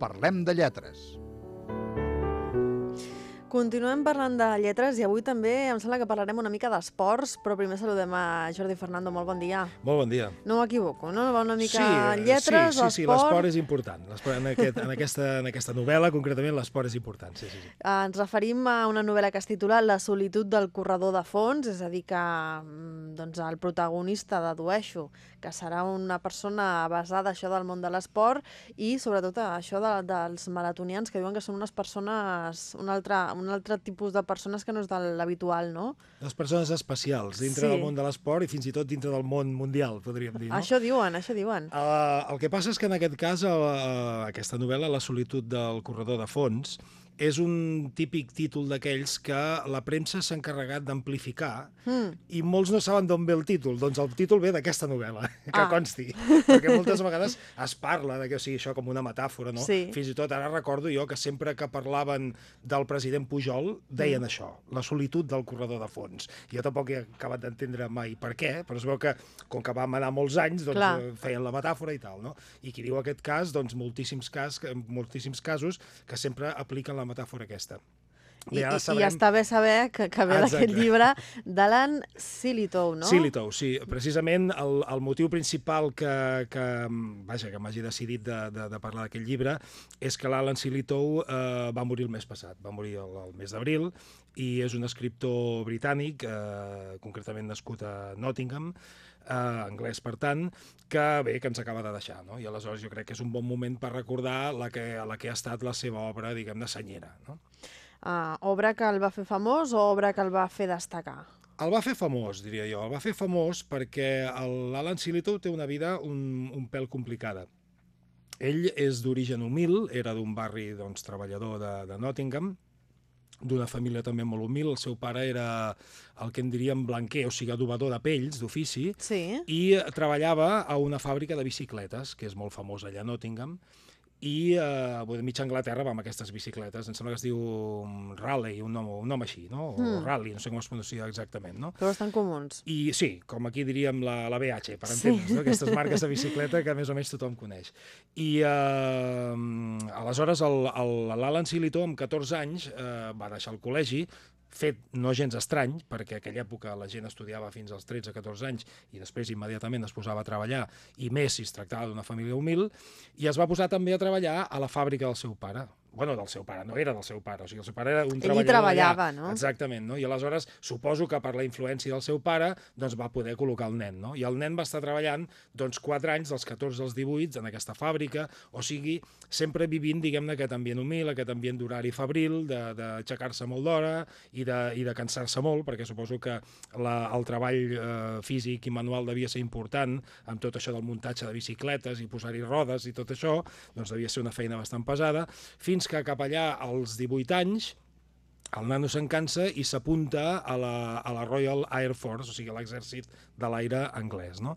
Parlem de lletres. Continuem parlant de lletres i avui també em sembla que parlarem una mica d'esports, però primer saludem a Jordi Fernando. Molt bon dia. Molt bon dia. No m'equivoco, no? Va una mica sí, lletres, sí, sí, sí, l'esport... l'esport és important. L'esport En, aquest, en, aquesta, en aquesta novel·la, concretament, l'esport és important. Sí, sí, sí. Eh, Ens referim a una novel·la que es titula La solitud del corredor de fons, és a dir, que mm, doncs, el protagonista dedueixo que serà una persona basada això del món de l'esport i sobretot això de, dels maratonians que diuen que són unes persones, un altre, un altre tipus de persones que no és de l'habitual, no? Les persones especials dintre Sí. del món de l'esport i fins i tot dintre del món mundial, podríem dir. No? Això diuen, això diuen. Uh, el que passa és que en aquest cas, uh, aquesta novel·la, La solitud del corredor de fons, és un típic títol d'aquells que la premsa s'ha encarregat d'amplificar Mm. i molts no saben d'on ve el títol. Doncs el títol ve d'aquesta novel·la, que Ah. consti. Perquè moltes vegades es parla de que o sigui això com una metàfora, no? Sí. Fins i tot ara recordo jo que sempre que parlaven del president Pujol deien Mm. això, la solitud del corredor de fons. Jo tampoc he acabat d'entendre mai per què, però es veu que com que vam anar molts anys, doncs Clar. eh, feien la metàfora i tal, no? I qui diu aquest cas, doncs moltíssims, cas, moltíssims casos que sempre apliquen la metàfora aquesta. I, i, sabrem- I està bé saber que, que ve d'aquest llibre d'Alan Sillitoe, no? Sillitoe, sí. Precisament el, el motiu principal que, que, vaja, que m'hagi decidit de, de, de parlar d'aquest llibre és que l'Alan Sillitoe eh, va morir el mes passat, va morir el, el mes d'abril, i és un escriptor britànic, eh, concretament nascut a Nottingham, eh, anglès per tant, que bé, que ens acaba de deixar, no? I aleshores jo crec que és un bon moment per recordar la que, la que ha estat la seva obra, diguem-ne, senyera, no? Ah, obra que el va fer famós o obra que el va fer destacar? El va fer famós, diria jo. El va fer famós perquè l'Alan Sillitoe té una vida un, un pèl complicada. Ell és d'origen humil, era d'un barri doncs, treballador de, de Nottingham, d'una família també molt humil. El seu pare era el que en diríem blanquer, o sigui, adobador de pells, d'ofici, Sí. i treballava a una fàbrica de bicicletes, que és molt famosa allà a Nottingham, i eh, bueno, mig Anglaterra va amb aquestes bicicletes, em sembla que es diu mm, Raleigh, un nom, un nom així, no? O Mm. Rally, no sé com es pronuncia exactament, no? Però estan comuns. I sí, com aquí diríem la, la BH, per Sí. entendre's, no? aquestes marques de bicicleta que més o menys tothom coneix. I eh, aleshores l'Alan Sillitoe, amb 14 anys, eh, va deixar el col·legi, fet no gens estrany, perquè a aquella època la gent estudiava fins als 13-14 anys i després immediatament es posava a treballar, i més si es tractava d'una família humil, i es va posar també a treballar a la fàbrica del seu pare. Bueno, del seu pare, no era del seu pare, o sigui, el seu pare era un Ell treballador treballava, allà. no? Exactament, no? I aleshores suposo que per la influència del seu pare doncs va poder col·locar el nen, no? I el nen va estar treballant doncs 4 anys, dels 14 als 18, en aquesta fàbrica, o sigui, sempre vivint, diguem-ne, aquest ambient humil, aquest ambient d'horari fabril, de- d'aixecar-se molt d'hora i de, i de cansar-se molt, perquè suposo que la, el treball eh, físic i manual devia ser important, amb tot això del muntatge de bicicletes i posar-hi rodes i tot això, doncs devia ser una feina bastant pesada, fins que cap allà als 18 anys el nano se'n cansa i s'apunta a, la, a la Royal Air Force, o sigui, a l'exèrcit de l'aire anglès, no?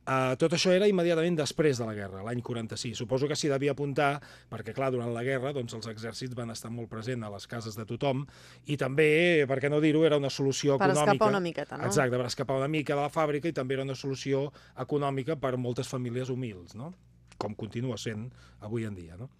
Uh, tot això era immediatament després de la guerra, l'any 46. Suposo que s'hi devia apuntar, perquè, clar, durant la guerra doncs, els exèrcits van estar molt presents a les cases de tothom i també, per què no dir-ho, era una solució Per econòmica. escapar una miqueta, no? Exacte, per escapar una mica de la fàbrica i també era una solució econòmica per moltes famílies humils, no? com continua sent avui en dia. No?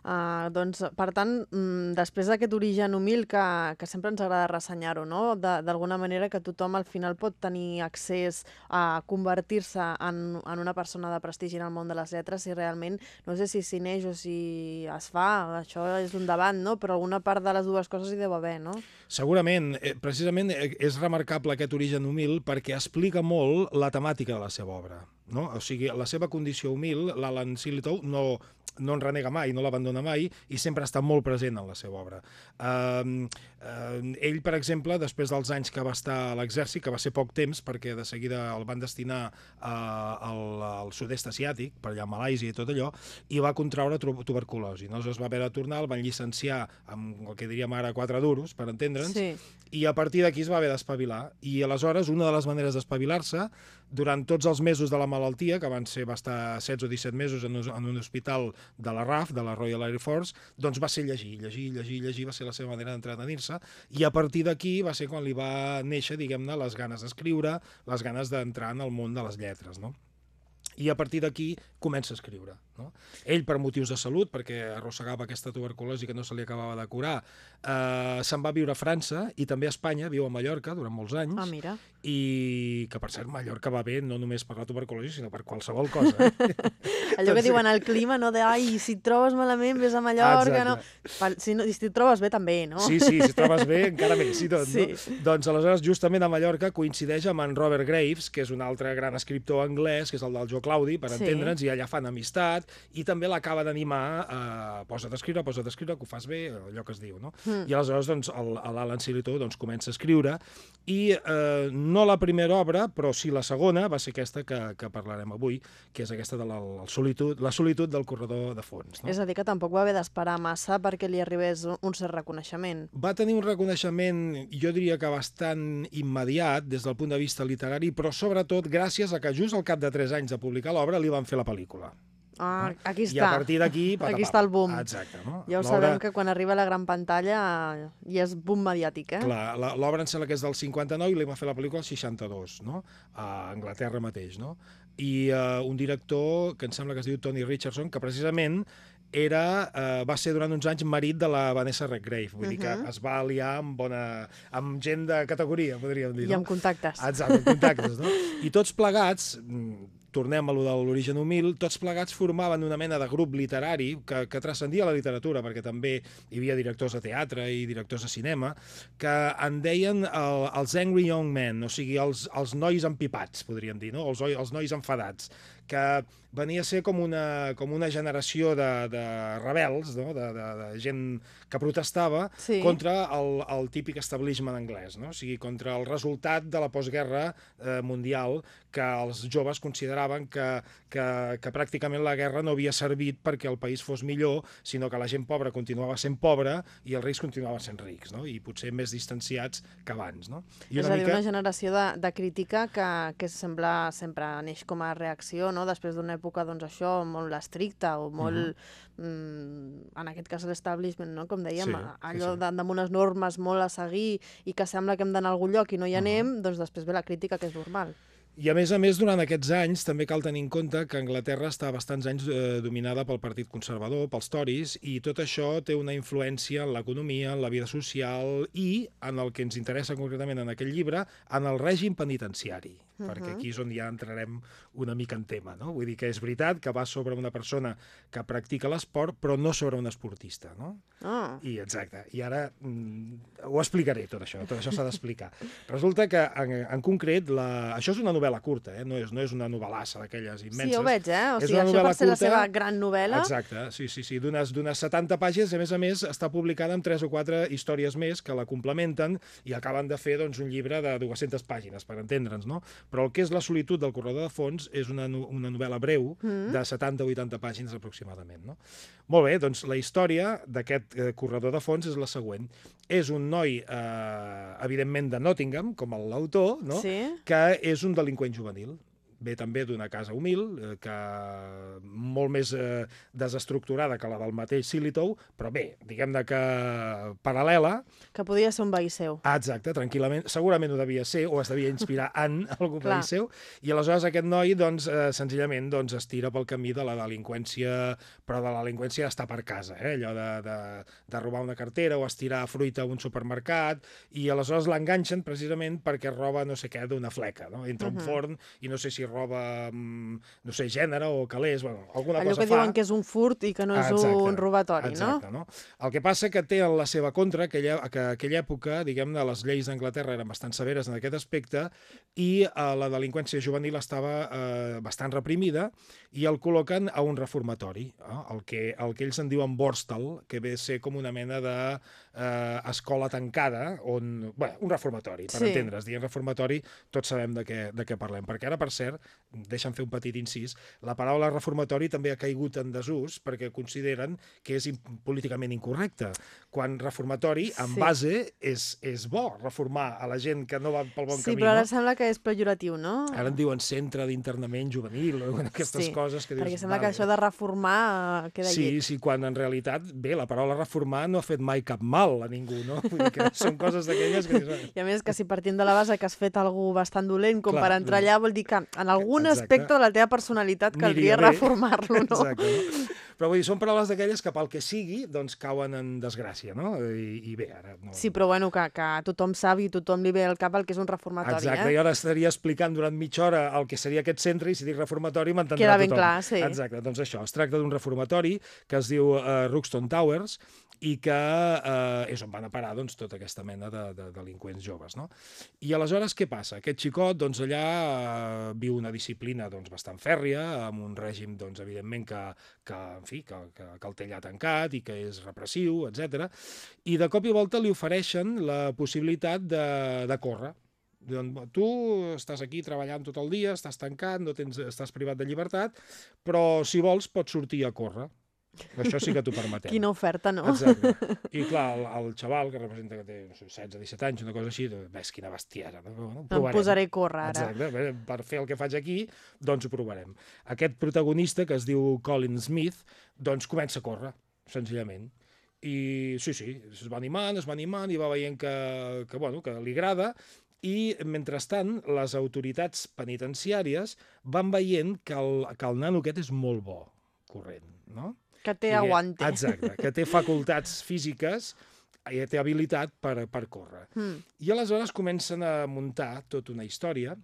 Uh, doncs, per tant, mm, després d'aquest origen humil que, que sempre ens agrada ressenyar-ho, no? D'alguna manera que tothom al final pot tenir accés a convertir-se en, en una persona de prestigi en el món de les lletres si realment, no sé si s'hi neix o si es fa, això és un debat, no? Però alguna part de les dues coses hi deu haver, no? Segurament, eh, precisament eh, és remarcable aquest origen humil perquè explica molt la temàtica de la seva obra. No? O sigui, la seva condició humil, l'Alan Sillitoe no, no en renega mai, no l'abandona mai i sempre està molt present en la seva obra. Uh, ell, per exemple, després dels anys que va estar a l'exèrcit, que va ser poc temps perquè de seguida el van destinar uh, al, al sud-est asiàtic, per allà a Malàisia i tot allò, i va contraure tu- tuberculosi. No? Aleshores va haver de tornar, el van llicenciar amb el que diríem ara quatre duros, per entendre'ns, Sí. i a partir d'aquí es va haver d'espavilar. I aleshores, una de les maneres d'espavilar-se, durant tots els mesos de la malaltia, que van ser va estar 16 o 17 mesos en un hospital de la RAF, de la Royal Air Force, doncs va ser llegir, llegir, llegir, llegir, va ser la seva manera d'entretenir-se, i a partir d'aquí va ser quan li va néixer, diguem-ne, les ganes d'escriure, les ganes d'entrar en el món de les lletres, no? i a partir d'aquí comença a escriure. No? Ell, per motius de salut, perquè arrossegava aquesta tuberculosi que no se li acabava de curar, eh, se'n va viure a França i també a Espanya, viu a Mallorca durant molts anys, Ah, mira. i que, per cert, Mallorca va bé no només per la tuberculosi, sinó per qualsevol cosa. Eh? Allò que sí. diuen el clima, no? De, ai, si et trobes malament, vés a Mallorca, no? Per, si, no, si et trobes bé, també, no? Sí, sí, si et trobes bé, encara més i tot, Sí. no? Doncs aleshores, justament a Mallorca, coincideix amb en Robert Graves, que és un altre gran escriptor anglès, que és el del Jo Claudi, per Sí. entendre'ns, i allà fan amistat, i també l'acaba d'animar a posa't a escriure, posa't a escriure, que ho fas bé, allò que es diu, no? Mm. I aleshores, doncs, l'Alan Silito doncs, comença a escriure, i eh, no la primera obra, però sí la segona, va ser aquesta que, que parlarem avui, que és aquesta de la, el solitud, la solitud del corredor de fons. No? És a dir, que tampoc va haver d'esperar massa perquè li arribés un, un cert reconeixement. va tenir un reconeixement, jo diria que bastant immediat des del punt de vista literari, però sobretot gràcies a que just al cap de 3 anys de publicar l'obra li van fer la pel·lícula. Ah, aquí I està. a partir d'aquí... Aquí està el boom. Exacte. No? Ja ho sabem que quan arriba a la gran pantalla eh, ja és boom mediàtic, eh? Clar, la- l'obra em sembla que és del 59 i li va fer la pel·lícula al 62, no? a Anglaterra mateix. No? I uh, un director que em sembla que es diu Tony Richardson, que precisament era, uh, va ser durant uns anys marit de la Vanessa Redgrave, vull uh -huh. dir que es va aliar amb, bona, amb gent de categoria, podríem dir. I no? amb contactes. Exacte, amb contactes, no? I tots plegats, mm, tornem a lo de l'origen humil, tots plegats formaven una mena de grup literari que, que transcendia la literatura, perquè també hi havia directors de teatre i directors de cinema, que en deien el, els angry young men, o sigui, els, els nois empipats, podríem dir, no? els, els nois enfadats, que venia a ser com una, com una generació de, de rebels, no? de, de, de gent que protestava Sí. contra el, el típic establishment anglès, no? o sigui, contra el resultat de la postguerra eh, mundial que els joves consideraven que, que, que pràcticament la guerra no havia servit perquè el país fos millor, sinó que la gent pobra continuava sent pobra i els rics continuaven sent rics, no? i potser més distanciats que abans. No? I és a dir, una generació de, de crítica que, que sembla sempre neix com a reacció, no? Després d'una època, doncs això, molt estricta o molt, mm, en aquest cas l'establishment, no? com dèiem, Sí, sí, allò sí. de, amb unes normes molt a seguir i que sembla que hem d'anar a algun lloc i no hi anem, doncs després ve la crítica, que és normal. I a més a més, durant aquests anys també cal tenir en compte que Anglaterra està bastants anys eh, dominada pel Partit Conservador, pels Tories, i tot això té una influència en l'economia, en la vida social i en el que ens interessa concretament en aquest llibre, en el règim penitenciari, uh -huh. perquè aquí és on ja entrarem una mica en tema. No? Vull dir que és veritat que va sobre una persona que practica l'esport, però no sobre un esportista. No? Ah, I exacte. I ara mm, ho explicaré, tot això. Tot això s'ha d'explicar. Resulta que, en, en concret, la... això és una novel·la curta, eh? no, és, no és una novel·lassa d'aquelles immenses. sí, ho veig, eh? O És sigui, una això per ser la curta. seva gran novel·la... Exacte, sí, sí, sí, d'unes d'unes 70 pàgines, a més a més està publicada amb tres o quatre històries més que la complementen i acaben de fer doncs, un llibre de 200 pàgines, per entendre'ns, no? Però el que és La solitud del corredor de fons és una, no- una novel·la breu Mm. de 70 o 80 pàgines aproximadament, no? Molt bé, doncs la història d'aquest eh, corredor de fons és la següent. És un noi, eh, evidentment, de Nottingham, com l'autor, no? Sí? que és un delinqüent juvenil. Ve també d'una casa humil, eh, que molt més eh, desestructurada que la del mateix Silitow, però bé, diguem-ne que paral·lela, Que podia ser un veí seu. Ah, exacte, tranquil·lament, segurament ho devia ser, o es devia inspirar en algú veí seu, i aleshores aquest noi, doncs, eh, senzillament, doncs, es tira pel camí de la delinqüència, però de la delinqüència d'estar per casa, eh? allò de, de, de robar una cartera o estirar fruita a un supermercat, i aleshores l'enganxen precisament perquè roba no sé què d'una fleca, no? Entra a un Mhm. forn i no sé si roba, mm, no sé, gènere o calés, bueno, alguna Allò cosa que fa. diuen que és un furt i que no és exacte, un robatori, Exacte, no? El que passa que té en la seva contra aquella, que aquella època, diguem-ne, les lleis d'Anglaterra eren bastant severes en aquest aspecte i eh, la delinqüència juvenil estava eh, bastant reprimida i el col·loquen a un reformatori, eh? el, que, el que ells en diuen Borstal, que ve a ser com una mena de eh, escola tancada, on, bé, un reformatori, per Sí. entendre's. Dient reformatori, tots sabem de què, de què parlem. Perquè ara, per cert, deixa'm fer un petit incís, la paraula reformatori també ha caigut en desús perquè consideren que és políticament incorrecte. Quan reformatori, en Sí. base, és, és bo reformar a la gent que no va pel bon Sí, camí. però ara no? sembla que és pejoratiu, no? Ara en diuen centre d'internament juvenil o aquestes Sí, coses que dius... Perquè sembla que vale. això de reformar eh, queda Sí, lleig. sí, quan en realitat, bé, la paraula reformar no ha fet mai cap mal a ningú, no? Vull que són coses d'aquelles que dius... "Ah, I a més que si partim de la base que has fet algú bastant dolent com Clar, per entrar allà vol dir que en algun Exacte. aspecte de la teva personalitat caldria reformar-lo, no? Exacte? Però vull dir, són paraules d'aquelles que pel que sigui, doncs cauen en desgràcia, no? I, i bé, ara no... Sí, però bueno, que, que tothom sap i tothom li ve al cap el que és un reformatori, Exacte, eh? jo ara estaria explicant durant mitja hora el que seria aquest centre i si dic reformatori m'entendrà Queda ben tothom. clar, sí. Exacte, doncs això, es tracta d'un reformatori que es diu uh, Ruxton Towers i que uh, és on van a parar doncs, tota aquesta mena de, de delinqüents joves. No? I aleshores què passa? Aquest xicot doncs, allà uh, viu una disciplina doncs, bastant fèrria, amb un règim doncs, evidentment que, que, en fi, que, que, que el té allà tancat i que és repressiu, etc. I de cop i volta li ofereixen la possibilitat de, de córrer. Diuen, tu estàs aquí treballant tot el dia, estàs tancat, no tens, estàs privat de llibertat, però si vols pots sortir a córrer. Això sí que t'ho permetem. Quina oferta, no? Exacte. I clar, el, el xaval que representa que té no sé, 16-17 anys, una cosa així, ves quina bestiesa. No? Bueno, Em posaré a córrer ara. Exacte, per fer el que faig aquí, doncs ho provarem. Aquest protagonista, que es diu Colin Smith, doncs comença a córrer, senzillament. I sí, sí, es va animant, es va animant i va veient que, que, bueno, que li agrada i, mentrestant, les autoritats penitenciàries van veient que el, que el nano aquest és molt bo corrent, no? Que té aguante. Exacte, que té facultats físiques i té habilitat per, per córrer. Mm. I aleshores comencen a muntar tota una història.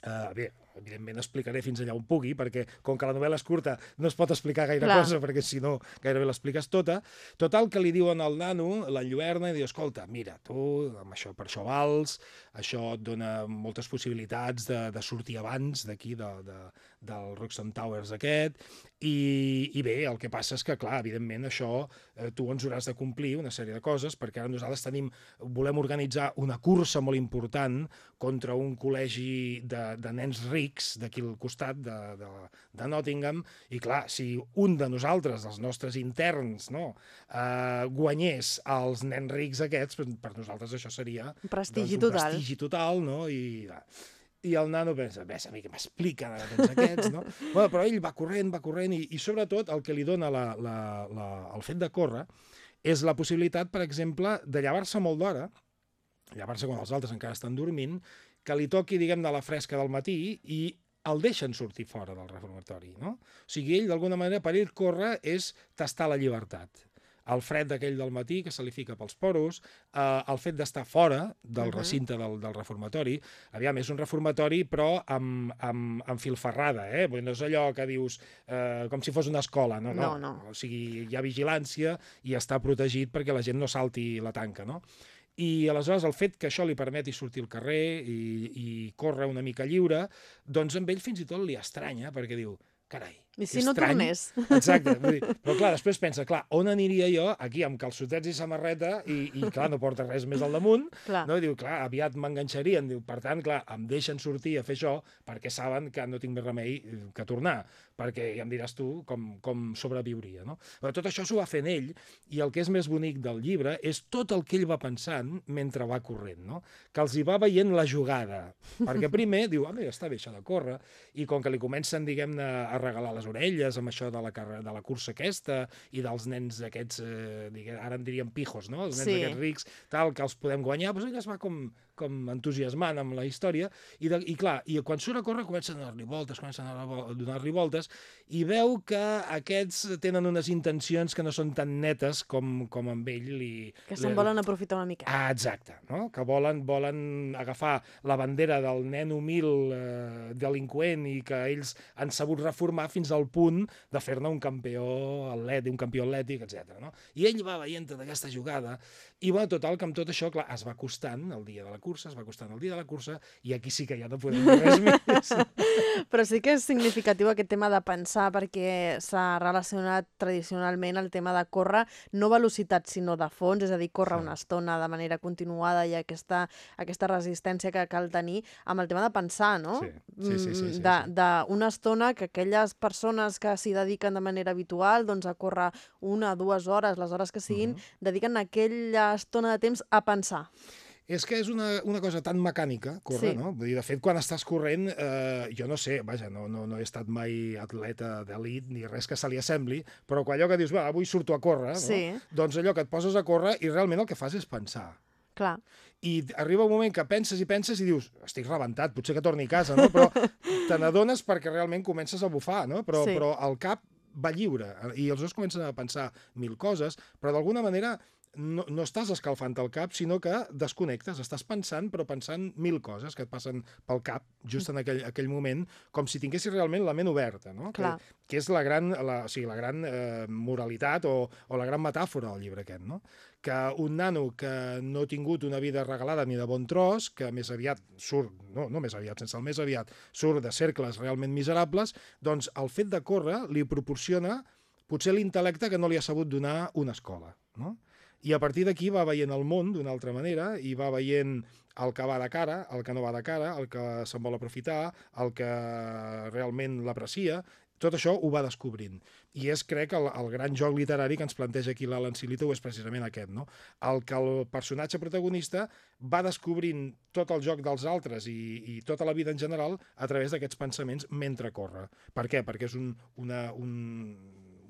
Uh, bé, evidentment explicaré fins allà on pugui, perquè com que la novel·la és curta no es pot explicar gaire Clar. cosa, perquè si no gairebé l'expliques tota. Total, que li diuen al nano, l'enlluerna, i diu, escolta, mira, tu amb això per això vals, això et dona moltes possibilitats de, de sortir abans d'aquí, de, de, del Roxton Towers aquest, i, i bé, el que passa és que, clar, evidentment, això eh, tu ens hauràs de complir una sèrie de coses, perquè ara nosaltres tenim, volem organitzar una cursa molt important contra un col·legi de, de nens rics d'aquí al costat de, de, de Nottingham, i clar, si un de nosaltres, dels nostres interns, no, eh, guanyés als nens rics aquests, per, per nosaltres això seria Prestigi doncs, un total. prestigi total, no? I, i el nano pensa, ves a mi que m'expliquen ara tots aquests, no? bueno, però ell va corrent, va corrent, i, i sobretot el que li dona la, la, la, el fet de córrer és la possibilitat, per exemple, de llevar-se molt d'hora, llevar-se quan els altres encara estan dormint, que li toqui, diguem, de la fresca del matí i el deixen sortir fora del reformatori, no? O sigui, ell, d'alguna manera, per ell córrer és tastar la llibertat el fred d'aquell del matí que se li fica pels poros, eh, el fet d'estar fora del Mhm. recinte del, del reformatori, aviam, és un reformatori però amb, amb, amb filferrada, eh? Vull no és allò que dius eh, com si fos una escola, no, no. No, no. O sigui, hi ha vigilància i està protegit perquè la gent no salti la tanca, no? I aleshores el fet que això li permeti sortir al carrer i, i córrer una mica lliure, doncs amb ell fins i tot li estranya, perquè diu, carai, I si no estrany. tornés? Exacte, vull dir, però clar, després pensa, clar, on aniria jo aquí amb calçotets i samarreta i, i clar, no porta res més al damunt, Clar. no? I diu, clar, aviat m'enganxarien, diu, per tant, clar, em deixen sortir a fer això perquè saben que no tinc més remei eh, que tornar, perquè ja em diràs tu com, com sobreviuria, no? Però tot això s'ho va fent ell, i el que és més bonic del llibre és tot el que ell va pensant mentre va corrent, no? Que els hi va veient la jugada, perquè primer diu, ah, bé, està bé això de córrer, i com que li comencen, diguem-ne, a regalar les orelles amb això de la, de la cursa aquesta i dels nens aquests, eh, diguem, ara en diríem pijos, no? Els nens Sí. aquests rics, tal, que els podem guanyar, doncs ell es va com, com entusiasmant amb la història i, de, i clar, i quan surt a córrer comença a donar-li voltes, comença a donar- a donar-li voltes i veu que aquests tenen unes intencions que no són tan netes com, com amb ell li... Que se'n volen aprofitar una mica. Ah, exacte, no? que volen, volen agafar la bandera del nen humil eh, delinqüent i que ells han sabut reformar fins al punt de fer-ne un campió atlètic, un campió atlètic, etc. No? I ell va veient tota aquesta jugada i, bueno, total, que amb tot això, clar, es va acostant el dia de la cursa, es va acostant el dia de la cursa i aquí sí que ja no podem dir res més. Però sí que és significatiu aquest tema de pensar perquè s'ha relacionat tradicionalment el tema de córrer no velocitat sinó de fons, és a dir, córrer Sí. una estona de manera continuada i aquesta, aquesta resistència que cal tenir amb el tema de pensar, no? Sí, sí, sí, sí, Mm, sí, de, sí. D'una estona que aquelles persones que s'hi dediquen de manera habitual doncs, a córrer una, dues hores, les hores que siguin, Mhm. dediquen aquella estona de temps a pensar. És que és una, una cosa tan mecànica, córrer, Sí. no? Vull dir, de fet, quan estàs corrent, eh, jo no sé, vaja, no, no, no he estat mai atleta d'elit ni res que se li assembli, però quan allò que dius, va, avui surto a córrer, no? Sí. doncs allò que et poses a córrer i realment el que fas és pensar. Clar. i arriba un moment que penses i penses i dius, estic rebentat, potser que torni a casa, no? Però te n'adones perquè realment comences a bufar, no? Però, Sí. però el cap va lliure i els dos comencen a pensar mil coses, però d'alguna manera no, no estàs escalfant el cap, sinó que desconnectes, estàs pensant, però pensant mil coses que et passen pel cap just en aquell, aquell moment, com si tinguessis realment la ment oberta, no? Clar. Que, que és la gran, la, o sigui, la gran eh, moralitat o, o la gran metàfora del llibre aquest, no? que un nano que no ha tingut una vida regalada ni de bon tros, que més aviat surt, no, no més aviat, sense el més aviat, surt de cercles realment miserables, doncs el fet de córrer li proporciona potser l'intel·lecte que no li ha sabut donar una escola. No? I a partir d'aquí va veient el món d'una altra manera i va veient el que va de cara, el que no va de cara, el que se'n vol aprofitar, el que realment l'aprecia, tot això ho va descobrint. I és, crec, el, el gran joc literari que ens planteja aquí l'Alan Silito és precisament aquest, no? El que el personatge protagonista va descobrint tot el joc dels altres i, i tota la vida en general a través d'aquests pensaments mentre corre. Per què? Perquè és un, una, un,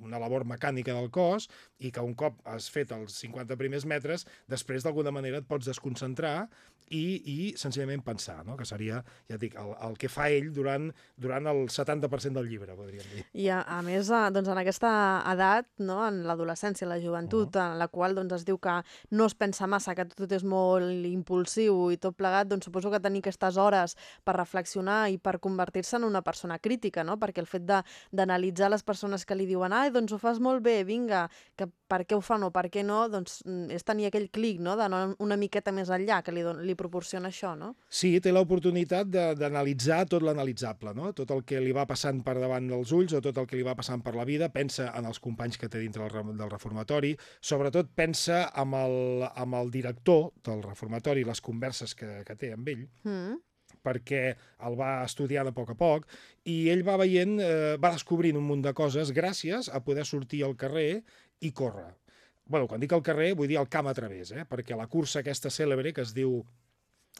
una labor mecànica del cos i que un cop has fet els 50 primers metres, després d'alguna manera et pots desconcentrar i, i senzillament pensar, no? que seria, ja dic, el, el que fa ell durant, durant el 70% del llibre, podríem dir. I a, a més, eh, doncs en aquesta edat, no, en l'adolescència, la joventut, en la qual doncs, es diu que no es pensa massa, que tot és molt impulsiu i tot plegat, doncs suposo que tenir aquestes hores per reflexionar i per convertir-se en una persona crítica, no? perquè el fet d'analitzar les persones que li diuen ai, doncs ho fas molt bé, vinga, que per què ho fan o per què no, doncs mm, és tenir aquell clic, no?, d'anar una miqueta més enllà que li, don, li proporciona això, no? Sí, té l'oportunitat de- d'analitzar tot l'analitzable, no? tot el que li va passant per davant dels ulls o tot el que li va passant per la vida, pensa en els companys que té dintre del re- del reformatori, sobretot pensa amb el, amb el director del reformatori, les converses que, que té amb ell, Mm. perquè el va estudiar de poc a poc i ell va veient, eh, va descobrint un munt de coses gràcies a poder sortir al carrer i córrer. bueno, quan dic al carrer, vull dir al camp a través, eh? perquè la cursa aquesta cèlebre que es diu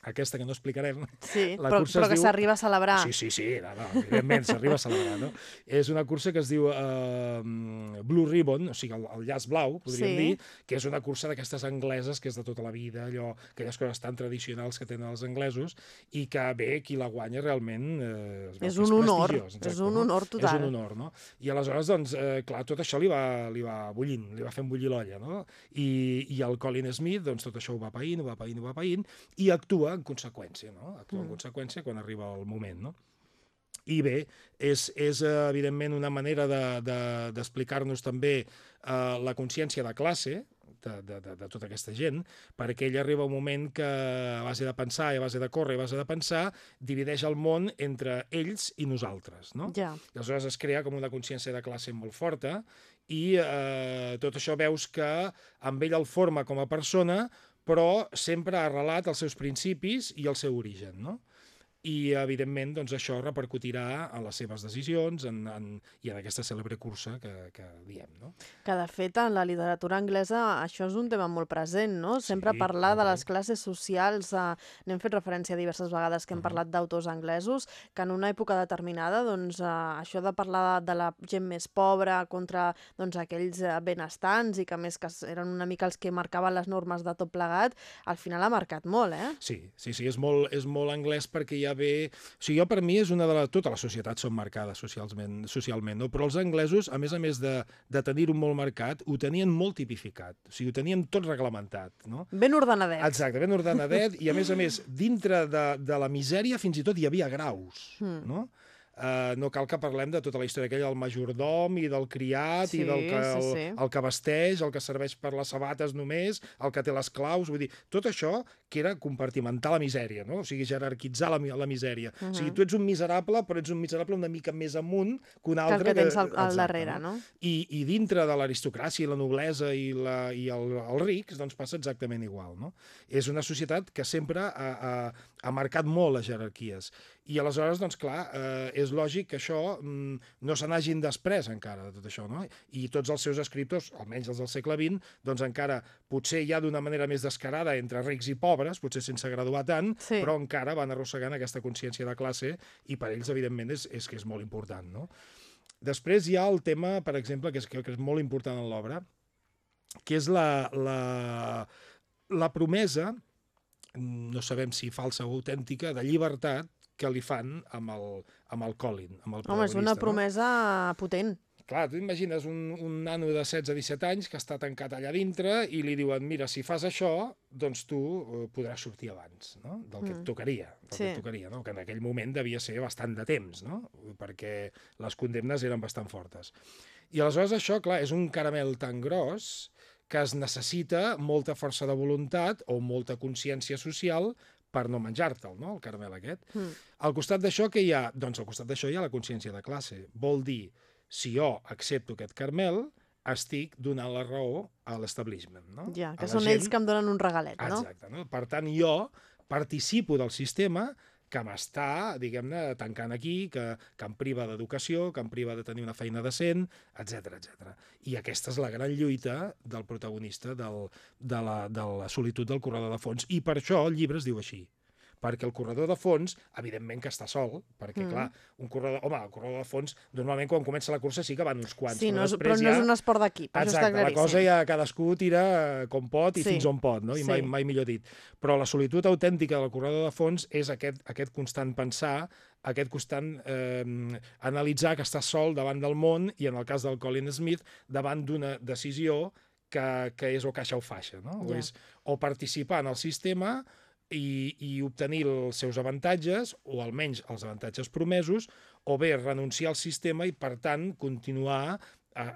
aquesta que no explicarem, Sí, La però, cursa però que diu- s'arriba a celebrar. Sí, sí, sí, no, no, evidentment, s'arriba a celebrar, no? És una cursa que es diu uh, Blue Ribbon, o sigui, el, el llaç blau, podríem Sí. dir, que és una cursa d'aquestes angleses que és de tota la vida, allò, aquelles coses tan tradicionals que tenen els anglesos, i que bé, qui la guanya realment... Eh, És que un honor, prestigiós, és un honor És total. un honor, no? I aleshores, doncs, eh, clar, tot això li va, li va bullint, li va fent bullir l'olla, no? I, I el Colin Smith, doncs, tot això ho va païnt, ho va païnt, ho va païnt, i actua en conseqüència, no? Actua en Mm. conseqüència quan arriba el moment, no? I bé, és, és eh, evidentment una manera de- de- d'explicar-nos de, també eh, la consciència de classe, de, de, de, de tota aquesta gent, perquè ell arriba un moment que a base de pensar, i a base de córrer, i a base de pensar, divideix el món entre ells i nosaltres, no? Ja. I aleshores es crea com una consciència de classe molt forta i eh, tot això veus que amb ell el forma com a persona, però sempre ha arrelat els seus principis i el seu origen, no? I, evidentment, doncs, això repercutirà en les seves decisions en, en, i en aquesta cèlebre cursa que, que diem, no? Que de fet en la literatura anglesa això és un tema molt present, no? Sempre Sí, parlar de les classes socials, eh, n'hem fet referència diverses vegades que hem Mhm. parlat d'autors anglesos, que en una època determinada doncs, eh, això de parlar de la gent més pobra contra doncs, aquells eh, benestants i que més que eren una mica els que marcaven les normes de tot plegat, al final ha marcat molt, eh? Sí, sí, sí, és molt, és molt anglès perquè ja ve... O sigui, jo per mi és una de les... Totes les societats són marcades socialment, socialment no? però els anglesos, a més a més de, de tenir-ho molt marcat, ho tenien molt tipificat. O sigui, ho tenien tot reglamentat, no? Ben ordenadets. Exacte, ben ordenadet, i a més a més, dintre de, de la misèria fins i tot hi havia graus, Mm. no? Uh, no cal que parlem de tota la història aquella del majordom i del criat Sí, i del que, sí, el, sí. el que vesteix, el que serveix per les sabates només, el que té les claus, vull dir, tot això que era compartimentar la misèria, no? O sigui, jerarquitzar la, la misèria. Uh -huh. O sigui, Mhm. tu ets un miserable, però ets un miserable una mica més amunt que un que altre. el que tens al, al darrere, no? i, i dintre de l'aristocràcia i la noblesa i, la, i el, els rics, doncs passa exactament igual. No? És una societat que sempre ha, ha, ha marcat molt les jerarquies. I aleshores, doncs clar, eh, és lògic que això mm, no se n'hagin després encara de tot això. No? I tots els seus escriptors, almenys els del segle XX, doncs encara, potser ja d'una manera més descarada entre rics i pobres, potser sense graduar tant, Sí. però encara van arrossegant aquesta consciència de classe i per ells, evidentment, és, és que és molt important. No? Després hi ha el tema, per exemple, que és, que és molt important en l'obra, que és la, la, la promesa no sabem si falsa o autèntica, de llibertat que li fan amb el, amb el Colin, amb el Home, és una promesa potent. Clar, tu imagines un, un nano de 16-17 anys que està tancat allà dintre i li diuen, mira, si fas això, doncs tu eh, podràs sortir abans, no? Del que et Mm. tocaria, del Sí. que et tocaria, no? Que en aquell moment devia ser bastant de temps, no? Perquè les condemnes eren bastant fortes. I aleshores això, clar, és un caramel tan gros que es necessita molta força de voluntat o molta consciència social per no menjar-te'l, no?, el caramel aquest. Mm. Al costat d'això què hi ha? Doncs al costat d'això hi ha la consciència de classe. Vol dir, si jo accepto aquest caramel, estic donant la raó a l'establishment, no? Ja, que són gent- ells que em donen un regalet, no? Exacte, no? Per tant, jo participo del sistema que m'està, diguem-ne, tancant aquí, que, que em priva d'educació, que em priva de tenir una feina decent, etc etc. I aquesta és la gran lluita del protagonista del, de, la, de la solitud del corredor de fons. I per això el llibre es diu així perquè el corredor de fons, evidentment que està sol, perquè, Mm. clar, un corredor... Home, el corredor de fons, normalment quan comença la cursa sí que van uns quants, Sí, no és, però no ja... és un esport d'equip, això està Exacte, la claríssim. cosa ja cadascú tira eh, com pot i Sí, fins on pot, no? I sí. mai, mai millor dit. Però la solitud autèntica del corredor de fons és aquest, aquest constant pensar, aquest constant eh, analitzar que estàs sol davant del món i, en el cas del Colin Smith, davant d'una decisió que, que és o caixa o faixa, no? O, Ja. és, o participar en el sistema i, i obtenir els seus avantatges, o almenys els avantatges promesos, o bé renunciar al sistema i, per tant, continuar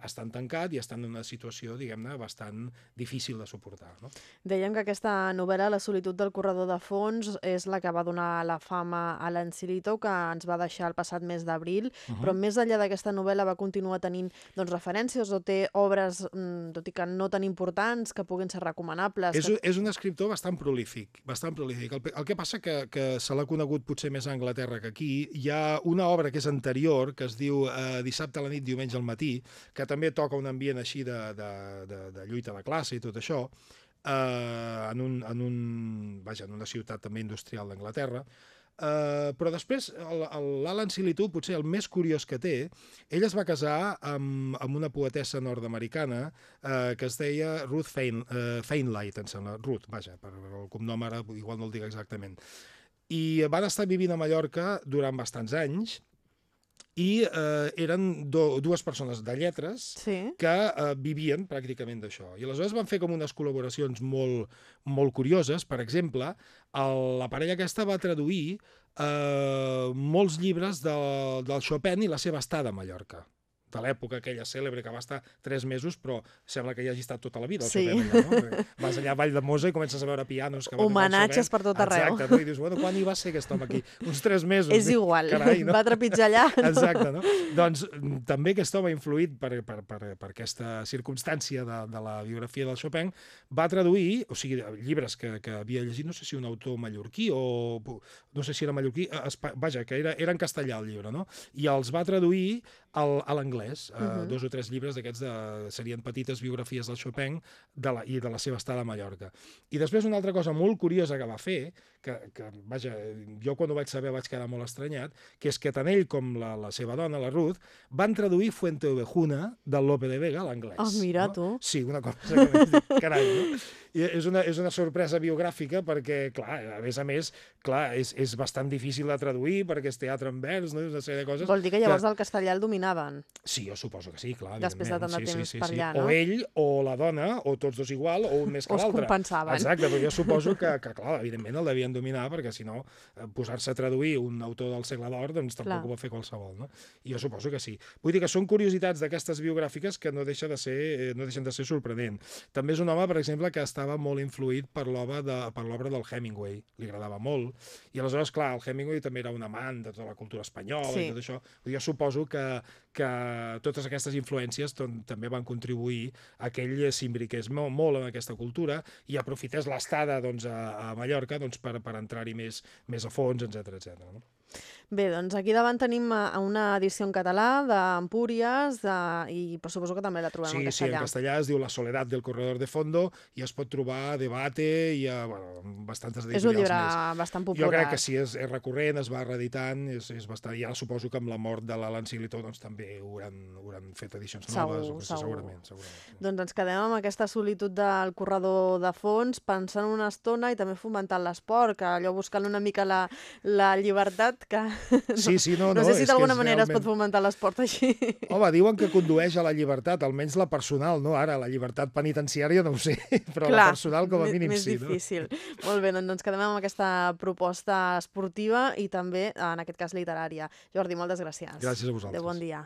estan tancat i estan en una situació, diguem-ne, bastant difícil de suportar. No? Dèiem que aquesta novel·la, La solitud del corredor de fons, és la que va donar la fama a l'Encilito, que ens va deixar el passat mes d'abril, Mhm. però més enllà d'aquesta novel·la va continuar tenint doncs, referències o té obres, mm, tot i que no tan importants, que puguin ser recomanables. És, que... és un escriptor bastant prolífic, bastant prolífic. El, el que passa que, que se l'ha conegut potser més a Anglaterra que aquí. Hi ha una obra que és anterior, que es diu eh, Dissabte a la nit, diumenge al matí, que també toca un ambient així de, de, de, de lluita de classe i tot això, eh, en, un, en, un, vaja, en una ciutat també industrial d'Anglaterra, Uh, però després, l'Alan Silitu, potser el més curiós que té, ell es va casar amb, amb una poetessa nord-americana uh, que es deia Ruth Fein, uh, Feinlight, em sembla. Ruth, vaja, per el cognom ara igual no el dic exactament. I van estar vivint a Mallorca durant bastants anys i eh, eren do, dues persones de lletres Sí, que eh, vivien pràcticament d'això. I aleshores van fer com unes col·laboracions molt, molt curioses. Per exemple, el, la parella aquesta va traduir eh, molts llibres de, del Chopin i la seva estada a Mallorca de l'època aquella cèlebre que va estar tres mesos, però sembla que hi hagi estat tota la vida. Sí. Allà, no? Perquè Vas allà a Vall de Mosa i comences a veure pianos. Que Homenatges per tot arreu. Exacte, no? i dius, bueno, quan hi va ser aquest home aquí? Uns tres mesos. és igual, Carai, no? va trepitjar allà. No? Exacte, no? Doncs mm, també aquest home influït per, per, per, per aquesta circumstància de, de la biografia del Chopin, va traduir, o sigui, llibres que, que havia llegit, no sé si un autor mallorquí o no sé si era mallorquí, a espa, vaja, que era, era en castellà el llibre, no? I els va traduir al, a l'anglès, uh Mhm. dos o tres llibres d'aquests de, serien petites biografies del Chopin de la, i de la seva estada a Mallorca. I després una altra cosa molt curiosa que va fer, que, que vaja, jo quan ho vaig saber vaig quedar molt estranyat, que és que tant ell com la, la seva dona, la Ruth, van traduir Fuente Ovejuna del Lope de Vega a l'anglès. Ah, mira no? tu. Sí, una cosa que dir, carai, no? I és una, és una sorpresa biogràfica perquè, clar, a més a més, clar, és, és bastant difícil de traduir perquè és teatre en vers, no? Una sèrie de coses... Vol dir que llavors el castellà el dominaven. Sí, jo suposo que sí, clar. Després de tant de evidentment. temps per allà, no? O ell, o la dona, o tots dos igual, o un més que O es l'altre. compensaven. Exacte, però jo suposo que, que, clar, evidentment el devien dominar, perquè si no, eh, posar-se a traduir un autor del segle d'or, doncs tampoc Clar. ho va fer qualsevol, no? I jo suposo que sí. Vull dir que són curiositats d'aquestes biogràfiques que no, deixa de ser, eh, no deixen de ser sorprenent. També és un home, per exemple, que estava molt influït per l'obra de, per l'obra del Hemingway, li agradava molt, i aleshores, clar, el Hemingway també era un amant de tota la cultura espanyola Sí. i tot això. Jo suposo que, que totes aquestes influències també van contribuir a que ell s'imbriqués molt, molt en aquesta cultura i aprofités l'estada doncs, a, a Mallorca doncs, per, per entrar-hi més, més a fons, etc etc. no? Bé, doncs aquí davant tenim una edició en català d'Empúries de... i però suposo que també la trobem Sí, en sí, en castellà. castellà es diu La soledat del corredor de fondo i es pot trobar a debate i a bueno, bastantes és un editorials llibre més. bastant Jo popular. crec que sí, és, és recurrent, es va reeditant, és, és bastant... I ara suposo que amb la mort de l'Alan Siglitó doncs, també hauran, hauran fet edicions Segur, noves. segur. Segurament, segurament. Doncs ens quedem amb aquesta solitud del corredor de fons, pensant una estona i també fomentant l'esport, que allò buscant una mica la, la llibertat, que Sí, sí, no, no, no, sé si d'alguna manera es realment- pot fomentar l'esport així. Home, diuen que condueix a la llibertat, almenys la personal, no? Ara, la llibertat penitenciària no ho sé, però la personal com a mínim més sí, no? difícil. Molt bé, doncs ens quedem amb aquesta proposta esportiva i també, en aquest cas, literària. Jordi, moltes gràcies. Gràcies a vosaltres. De bon dia.